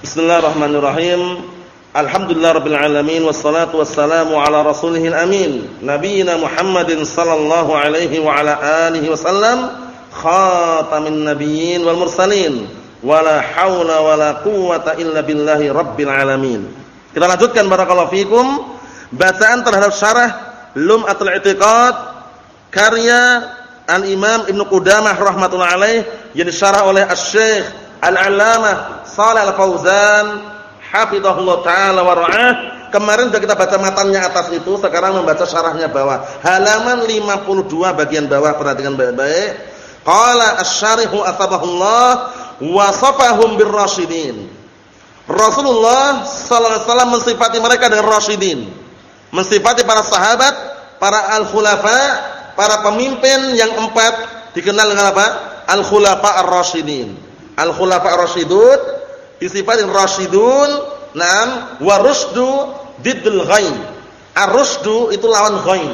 Bismillahirrahmanirrahim. Alhamdulillah rabbil alamin wassalatu wassalamu ala rasulihil amin. Nabiyina Muhammadin sallallahu alaihi wa ala alihi wasallam khatamin nabiyyin wal mursalin. Wala haula wala quwwata illa billahi rabbil alamin. Kita lanjutkan barakallahu fikum bacaan terhadap syarah Lum'atul I'tiqad karya Al-Imam Ibnu Qudamah rahimatullah alaih yang disyarah oleh Asy-Syaikh Al-Allamah Shalih Al-Fauzan hafizahullah taala wa ra'ah. Kemarin sudah kita baca matanya atas itu, sekarang membaca syarahnya bawah. Halaman 52 bagian bawah perhatikan baik-baik. Qala asy-syarihu asbahullah wasafahum birrasyidin. Rasulullah sallallahu alaihi wasallam mensifati mereka dengan rasyidin. Mensifati para sahabat, para al-khulafa, para pemimpin yang empat dikenal dengan apa? Al-khulafa ar-rasyidin. Al-khulafa ar-rasyidun disifatin rasyidun nam wa rusdu diddul ghai ar-rusdu itu lawan ghai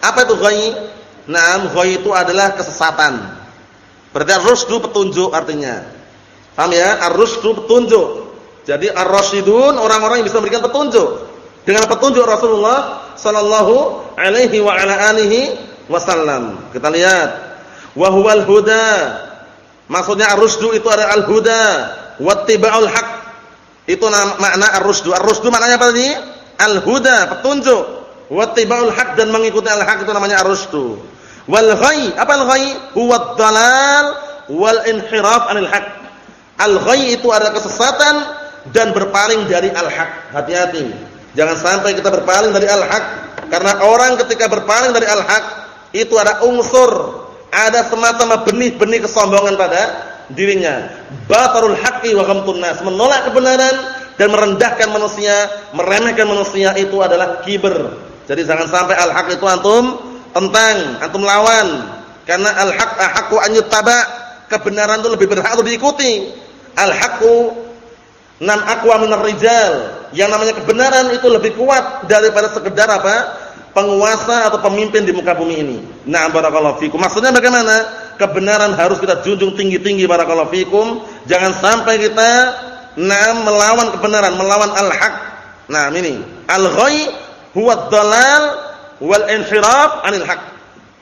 apa itu ghai nam ghai itu adalah kesesatan. Berarti ar-rusdu petunjuk artinya. Paham ya? Ar-rusdu petunjuk. Jadi ar-rasyidun orang-orang yang bisa memberikan petunjuk. Dengan petunjuk Rasulullah sallallahu alaihi wa ala alihi wasallam. Kita lihat. Wa huwal huda maksudnya ar-rusdu itu adalah al-huda wattiba'ul haq. Itu makna ar-rusdu. Ar-rusdu maknanya apa tadi? Al-huda, petunjuk. Wattiba'ul haq dan mengikuti al-haq itu namanya ar-rusdu. Wal ghai, apa al-ghai? Huwa dalal wal inhiraf 'anil haq. Al-ghai itu adalah kesesatan dan berpaling dari al-haq. Hati-hati. Jangan sampai kita berpaling dari al-haq karena orang ketika berpaling dari al-haq itu ada unsur, ada semacam benih-benih kesombongan pada dirinya. Batarul haqqi wa ghamtun nas, menolak kebenaran dan merendahkan manusia, meremehkan manusia itu adalah kiber. Jadi jangan sampai al-haq itu antum tentang, antum lawan. Karena al-haq ahqqu an yuttaba, kebenaran itu lebih berhak untuk diikuti. Al-haqqu nam aqwa minar rijal. Yang namanya kebenaran itu lebih kuat daripada sekedar apa? Penguasa atau pemimpin di muka bumi ini. Nah, barakallahu fikum. Maksudnya bagaimana? kebenaran harus kita junjung tinggi-tinggi barakallahu fikum. Jangan sampai kita nah melawan kebenaran, melawan al-haq. Nah, ini al-ghay huwa dalal wal inhiraf 'anil haq.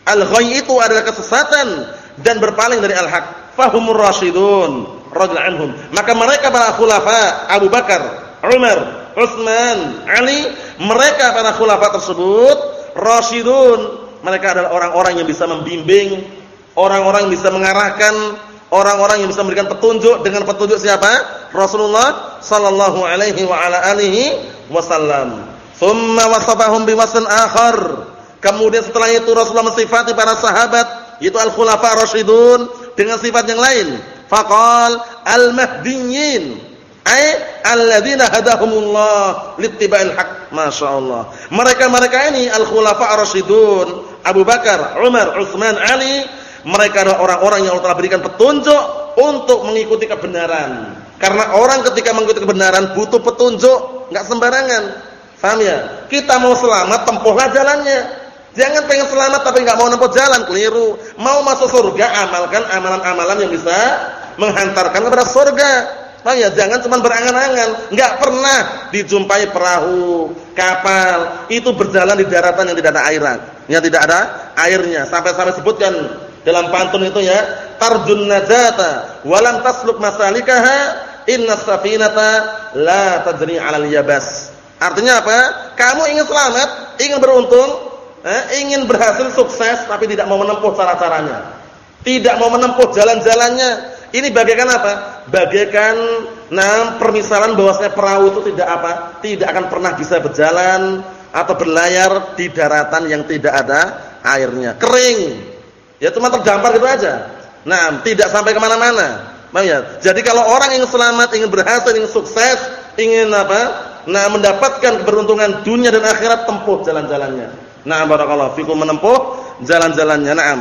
Al-ghay itu adalah kesesatan dan berpaling dari al-haq. Fahumur rasyidun radhiyallahu anhum. Maka mereka para khulafa Abu Bakar, Umar, Utsman, Ali, mereka para khulafa tersebut rasyidun. Mereka adalah orang-orang yang bisa membimbing orang-orang yang bisa mengarahkan, orang-orang yang bisa memberikan petunjuk dengan petunjuk siapa? Rasulullah sallallahu alaihi wa ala alihi wasallam. Tsumma wasafahum biwasfin akhar. Kemudian setelah itu Rasulullah mensifati para sahabat yaitu al-khulafa rasyidun dengan sifat yang lain. Faqal al-mahdiyyin ay alladzina hadahumullah littiba'il haq. Masyaallah. Mereka-mereka ini al-khulafa rasyidun, Abu Bakar, Umar, Utsman, Ali mereka adalah orang-orang yang Allah telah berikan petunjuk untuk mengikuti kebenaran. Karena orang ketika mengikuti kebenaran butuh petunjuk, enggak sembarangan. Paham ya? Kita mau selamat, tempuhlah jalannya. Jangan pengen selamat tapi enggak mau nempuh jalan, keliru. Mau masuk surga, amalkan amalan-amalan yang bisa menghantarkan kepada surga. Paham ya? Jangan cuma berangan-angan. Enggak pernah dijumpai perahu, kapal itu berjalan di daratan yang tidak ada air, yang tidak ada airnya. Sampai-sampai sebutkan dalam pantun itu ya tarjun najata walam tasluk masalikaha inna safinata la tajri 'alal yabas artinya apa kamu ingin selamat ingin beruntung eh, ingin berhasil sukses tapi tidak mau menempuh cara-caranya tidak mau menempuh jalan-jalannya ini bagaikan apa bagaikan nah permisalan bahwasanya perahu itu tidak apa tidak akan pernah bisa berjalan atau berlayar di daratan yang tidak ada airnya kering Ya cuma terdampar gitu aja. Nah, tidak sampai ke mana-mana. Ya? Jadi kalau orang ingin selamat, ingin berhasil, ingin sukses, ingin apa? Nah, mendapatkan keberuntungan dunia dan akhirat tempuh jalan-jalannya. Nah, barakallahu fikum menempuh jalan-jalannya. Naam.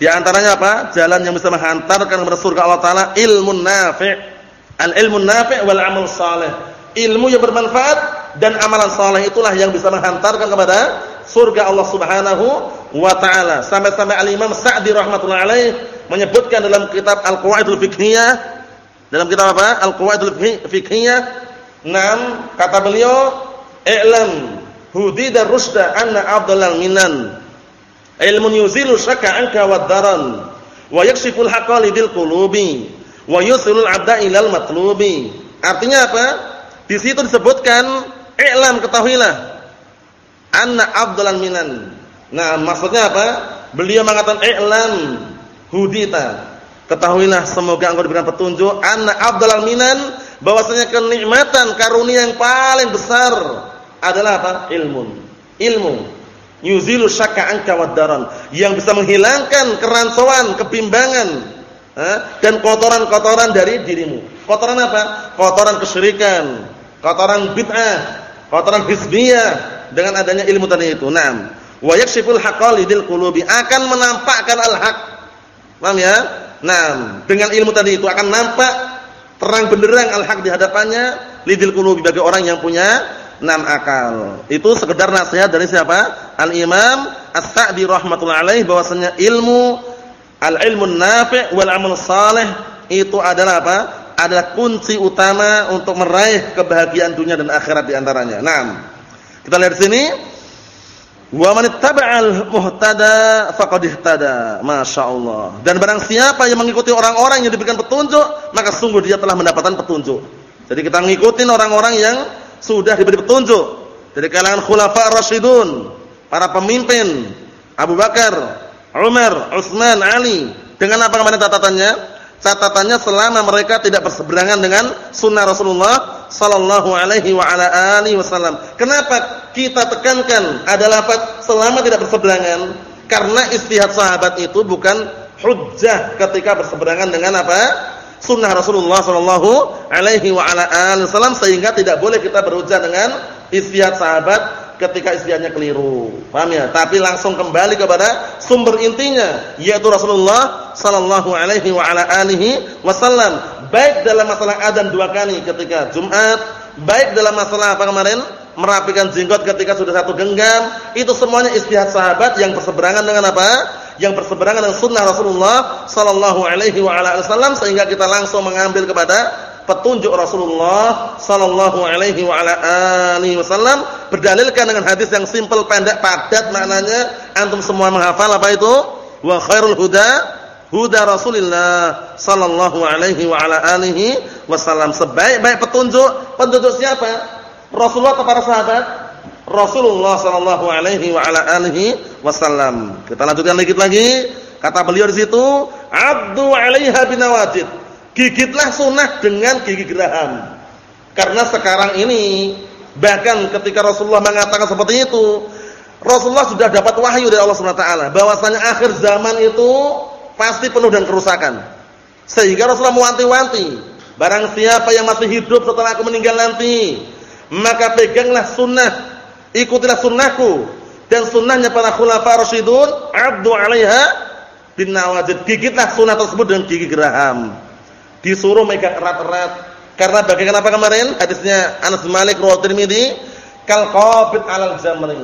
Di antaranya apa? Jalan yang bisa menghantarkan kepada surga Allah taala ilmu nafi'. Al-ilmu nafi' wal amal saleh. Ilmu yang bermanfaat dan amalan saleh itulah yang bisa menghantarkan kepada surga Allah Subhanahu wa taala. Sampai-sampai Al-Imam Sa'di rahimatullah alaih menyebutkan dalam kitab Al-Qawaidul Fiqhiyah Dalam kitab apa? Al-Qawaidul Fiqhiyah. Naam, kata beliau, "I'lam hudida rusda anna afdalal minan ilmun yuzilu syakka anka wad daran wa yakshiful haqqa lidil qulubi wa yusilul 'abda ilal matlubi." Artinya apa? Di situ disebutkan i'lam ketahuilah anna afdalal minan. Nah, maksudnya apa? Beliau mengatakan i'lam hudita. Ketahuilah semoga engkau diberikan petunjuk anna afdalal minan bahwasanya kenikmatan karunia yang paling besar adalah apa? Ilmu. Ilmu. Yuzilu syakka anka wadaran yang bisa menghilangkan keransauan, kebimbangan dan kotoran-kotoran dari dirimu. Kotoran apa? Kotoran kesyirikan, kotoran bid'ah, kotoran hizbiyah dengan adanya ilmu tadi itu. Naam. Wa yakshiful haqqal lidil qulubi akan menampakkan al-haq. Paham ya? Nah, dengan ilmu tadi itu akan nampak terang benderang al-haq di hadapannya lidil qulubi bagi orang yang punya enam akal. Itu sekedar nasihat dari siapa? Al-Imam As-Sa'di rahimatullah alaih bahwasanya ilmu al-ilmu nafi' wal amal saleh itu adalah apa? Adalah kunci utama untuk meraih kebahagiaan dunia dan akhirat di antaranya. Naam. Kita lihat sini Wa man ittaba'al muhtada faqad ihtada. Masyaallah. Dan barang siapa yang mengikuti orang-orang yang diberikan petunjuk, maka sungguh dia telah mendapatkan petunjuk. Jadi kita ngikutin orang-orang yang sudah diberi petunjuk. Dari kalangan khulafa rasyidun, para pemimpin Abu Bakar, Umar, Utsman, Ali. Dengan apa kemarin catatannya? Catatannya selama mereka tidak berseberangan dengan sunnah Rasulullah sallallahu alaihi wa ala alihi wasallam. Kenapa kita tekankan adalah selama tidak berseberangan? Karena istihad sahabat itu bukan hujjah ketika berseberangan dengan apa? Sunnah Rasulullah sallallahu alaihi wasallam sehingga tidak boleh kita berhujjah dengan istihad sahabat ketika istihadnya keliru. Paham ya? Tapi langsung kembali kepada sumber intinya yaitu Rasulullah sallallahu alaihi wasallam baik dalam masalah adzan dua kali ketika Jumat, baik dalam masalah apa kemarin? merapikan jenggot ketika sudah satu genggam, itu semuanya istihad sahabat yang berseberangan dengan apa? Yang berseberangan dengan sunnah Rasulullah sallallahu alaihi wa ala wasallam sehingga kita langsung mengambil kepada petunjuk Rasulullah sallallahu alaihi wa ala alihi wasallam berdalilkan dengan hadis yang simpel pendek padat maknanya antum semua menghafal apa itu? Wa khairul huda huda Rasulullah sallallahu alaihi wa ala alihi wasallam. Sebaik-baik petunjuk, petunjuk siapa? Rasulullah atau para sahabat? Rasulullah sallallahu alaihi wa ala alihi wasallam. Kita lanjutkan sedikit lagi. Kata beliau di situ, "Abdu 'alaiha binawajid." Gigitlah sunnah dengan gigi geraham. Karena sekarang ini bahkan ketika Rasulullah mengatakan seperti itu, Rasulullah sudah dapat wahyu dari Allah Subhanahu wa taala bahwasanya akhir zaman itu pasti penuh dengan kerusakan. Sehingga Rasulullah mewanti-wanti, barang siapa yang masih hidup setelah aku meninggal nanti, maka peganglah sunnah, ikutilah sunnahku dan sunnahnya para khulafa rasyidun, abdu 'alaiha bin nawajid. Gigitlah sunnah tersebut dengan gigi geraham. Disuruh megang erat-erat. Karena bagaimana apa kemarin hadisnya Anas Malik riwayat Tirmizi, kal 'alal jamri.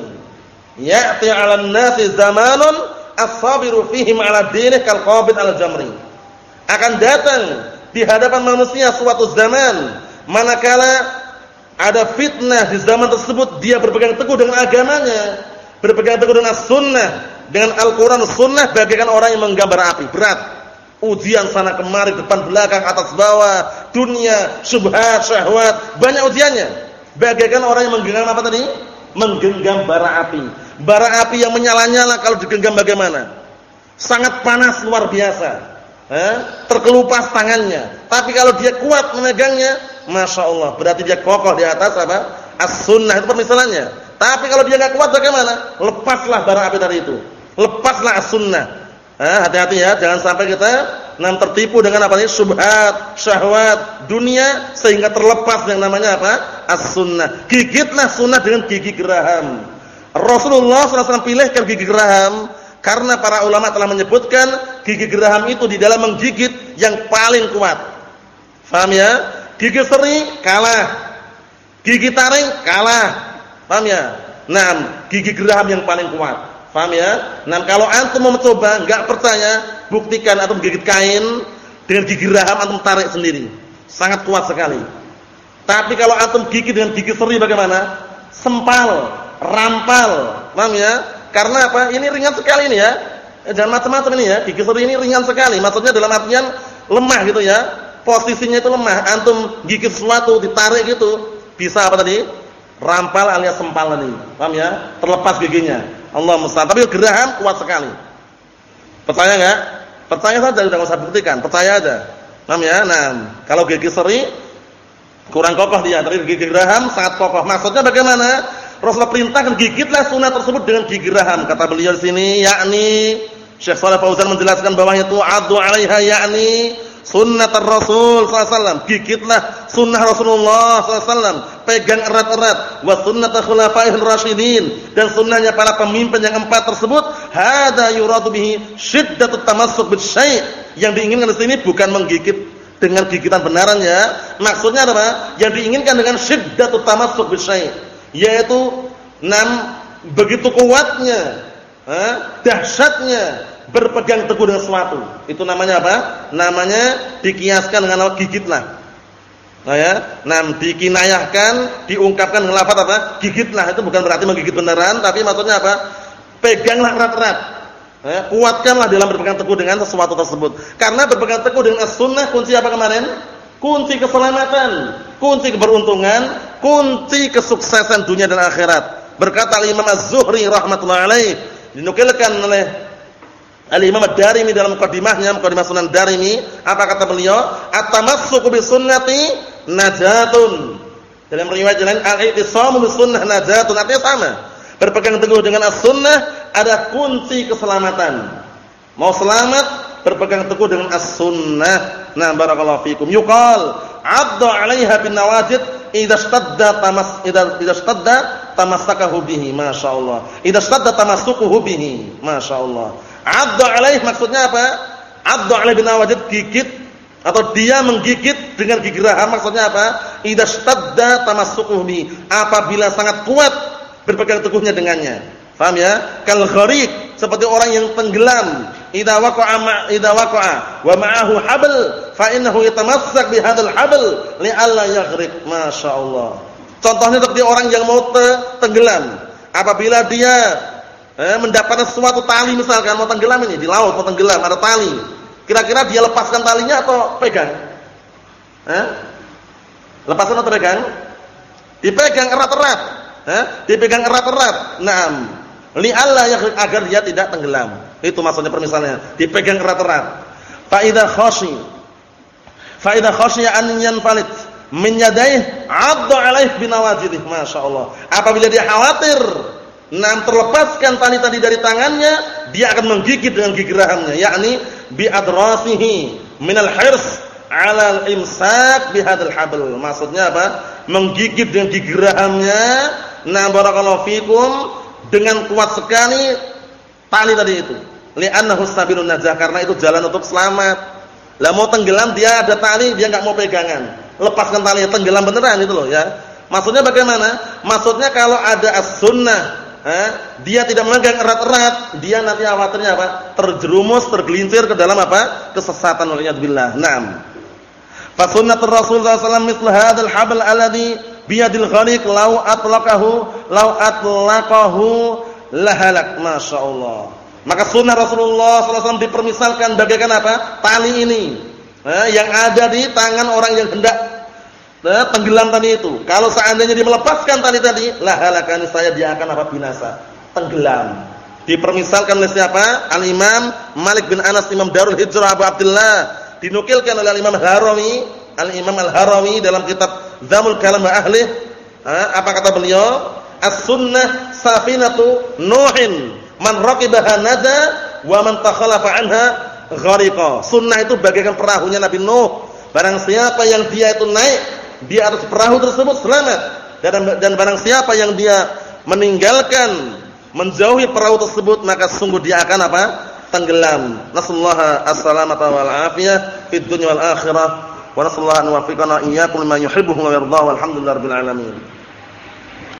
Ya'ti 'alan nasi zamanun as-sabiru fihim 'ala dinih kal qabid al-jamri. Akan datang di hadapan manusia suatu zaman manakala ada fitnah di zaman tersebut dia berpegang teguh dengan agamanya, berpegang teguh dengan sunnah, dengan Al-Qur'an sunnah bagaikan orang yang menggambar api, berat. Ujian sana kemari, depan belakang, atas bawah, dunia, syubhat, syahwat, banyak ujiannya. Bagaikan orang yang menggenggam apa tadi? Menggenggam bara api bara api yang menyala-nyala kalau digenggam bagaimana? Sangat panas luar biasa. Eh? Terkelupas tangannya. Tapi kalau dia kuat memegangnya, masya Allah, berarti dia kokoh di atas apa? As-sunnah itu permisalannya. Tapi kalau dia nggak kuat bagaimana? Lepaslah bara api tadi itu. Lepaslah as-sunnah. Eh, hati-hati ya, jangan sampai kita nam tertipu dengan apa ini subhat, syahwat, dunia sehingga terlepas yang namanya apa? As-sunnah. Gigitlah sunnah dengan gigi geraham. Rasulullah SAW pilihkan gigi geraham karena para ulama telah menyebutkan gigi geraham itu di dalam menggigit yang paling kuat. Faham ya? Gigi seri kalah. Gigi taring kalah. Faham ya? Nah, gigi geraham yang paling kuat. Faham ya? Nah, kalau antum mau mencoba, enggak percaya, buktikan atau menggigit kain dengan gigi geraham antum tarik sendiri. Sangat kuat sekali. Tapi kalau antum gigit dengan gigi seri bagaimana? Sempal, rampal. Paham ya? Karena apa? Ini ringan sekali ini ya. Eh, jangan macam-macam ini ya. Gigi seri ini ringan sekali. Maksudnya dalam artian lemah gitu ya. Posisinya itu lemah. Antum gigit sesuatu ditarik gitu, bisa apa tadi? Rampal alias sempal tadi. Paham ya? Terlepas giginya. Allah musta'an. Tapi geraham kuat sekali. Percaya enggak? Percaya saja sudah enggak usah buktikan, percaya aja. Paham ya? Nah, kalau gigi seri kurang kokoh dia, tapi gigi geraham sangat kokoh. Maksudnya bagaimana? Rasulullah perintahkan gigitlah sunat tersebut dengan gigi geraham. Kata beliau di sini, yakni Syekh Shalih Fauzan menjelaskan bahwa itu adu 'alaiha yakni sunnah Rasul sallallahu Gigitlah sunnah Rasulullah sallallahu Pegang erat-erat. Wa sunnah khulafair rasyidin. Dan sunnahnya para pemimpin yang empat tersebut hada yuradu bihi shiddatut tamassuk yang diinginkan di sini bukan menggigit dengan gigitan benaran ya. Maksudnya apa? Yang diinginkan dengan shiddatut tamassuk bisyai' yaitu enam begitu kuatnya, dahsyatnya berpegang teguh dengan sesuatu. Itu namanya apa? Namanya dikiaskan dengan gigitlah. Nah ya, nam dikinayahkan, diungkapkan dengan lafaz apa? Gigitlah. Itu bukan berarti menggigit beneran, tapi maksudnya apa? Peganglah erat-erat. Ya, kuatkanlah dalam berpegang teguh dengan sesuatu tersebut. Karena berpegang teguh dengan as-sunnah kunci apa kemarin? Kunci keselamatan, kunci keberuntungan, kunci kesuksesan dunia dan akhirat. Berkata Imam Az-Zuhri rahmatullah alaih, dinukilkan oleh Al-Imam Ad-Darimi dalam mukadimahnya, mukadimah Sunan Darimi, apa kata beliau? At-tamassuku bi sunnati najatun. Dalam riwayat lain al-i'tisamu bi sunnah najatun artinya sama. Berpegang teguh dengan as-sunnah ada kunci keselamatan. Mau selamat berpegang teguh dengan as-sunnah. Nah, barakallahu fikum. Yuqal 'adda 'alaiha bin nawajid idza stadda tamas idza stadda tamassakahu bihi, masyaallah. Idza stadda tamassukuhu bihi, masyaallah. Adda alaih maksudnya apa? Adda alaih bin wajid gigit atau dia menggigit dengan gigi raham maksudnya apa? Idza stadda tamassukuhu bi. Apabila sangat kuat berpegang teguhnya dengannya. Paham ya? Kal seperti orang yang tenggelam. Idza waqa'a ma idza waqa'a wa ma'ahu habl fa innahu yatamassak bi hadzal habl li'alla yaghriq. Masyaallah. Contohnya seperti orang yang mau tenggelam. Apabila dia eh, mendapatkan sesuatu tali misalkan mau tenggelam ini di laut mau tenggelam ada tali. Kira-kira dia lepaskan talinya atau pegang? Eh? lepaskan atau pegang? Dipegang erat-erat. Eh? dipegang erat-erat. Naam. Li Allah yang agar dia tidak tenggelam. Itu maksudnya permisalnya dipegang erat-erat. Fa idza khashi fa idza khashiya an yanfalit. Min yadayhi 'adda 'alaihi binawajidih. Masyaallah apabila dia khawatir Nah, terlepaskan tali tadi dari tangannya, dia akan menggigit dengan gigi rahamnya, yakni bi adrasihi min al-hirs 'ala al-imsak bi hadzal habl. Maksudnya apa? Menggigit dengan gigi rahamnya. Nah, barakallahu fikum dengan kuat sekali tali tadi itu. Li'annahu sabilun najah karena itu jalan untuk selamat. Lah mau tenggelam dia ada tali, dia enggak mau pegangan. Lepaskan tali tenggelam beneran itu loh ya. Maksudnya bagaimana? Maksudnya kalau ada as-sunnah eh, dia tidak memegang erat-erat, dia nanti khawatirnya apa? Terjerumus, tergelincir ke dalam apa? Kesesatan olehnya billah. Naam. Fa sunnatur Rasul sallallahu alaihi wasallam misl hadzal habl alladhi biyadil ghaliq law atlaqahu law atlaqahu lahalak. Masyaallah. Maka sunnah Rasulullah wasallam dipermisalkan bagaikan apa? Tali ini. Eh, yang ada di tangan orang yang hendak Nah, tenggelam tadi itu. Kalau seandainya dia melepaskan tali tadi, lah halakan saya dia akan apa binasa, tenggelam. Dipermisalkan oleh siapa? Al-Imam Malik bin Anas Imam Darul Hijrah Abu Abdullah. Dinukilkan oleh Al-Imam Harawi, Al-Imam Al-Harawi dalam kitab Dzamul Kalam wa Ahli. apa kata beliau? As-sunnah safinatu Nuhin. Man raqibaha naja wa man takhalafa anha ghariqa. Sunnah itu bagaikan perahunya Nabi Nuh. Barang siapa yang dia itu naik di atas perahu tersebut selamat dan dan barang siapa yang dia meninggalkan menjauhi perahu tersebut maka sungguh dia akan apa? tenggelam. Nasallahu as-salamata wal afiyah fid dunya wal akhirah wa nasallahu an yuwaffiqana iyyakum lima yuhibbu wa yarda walhamdulillahirabbil alamin.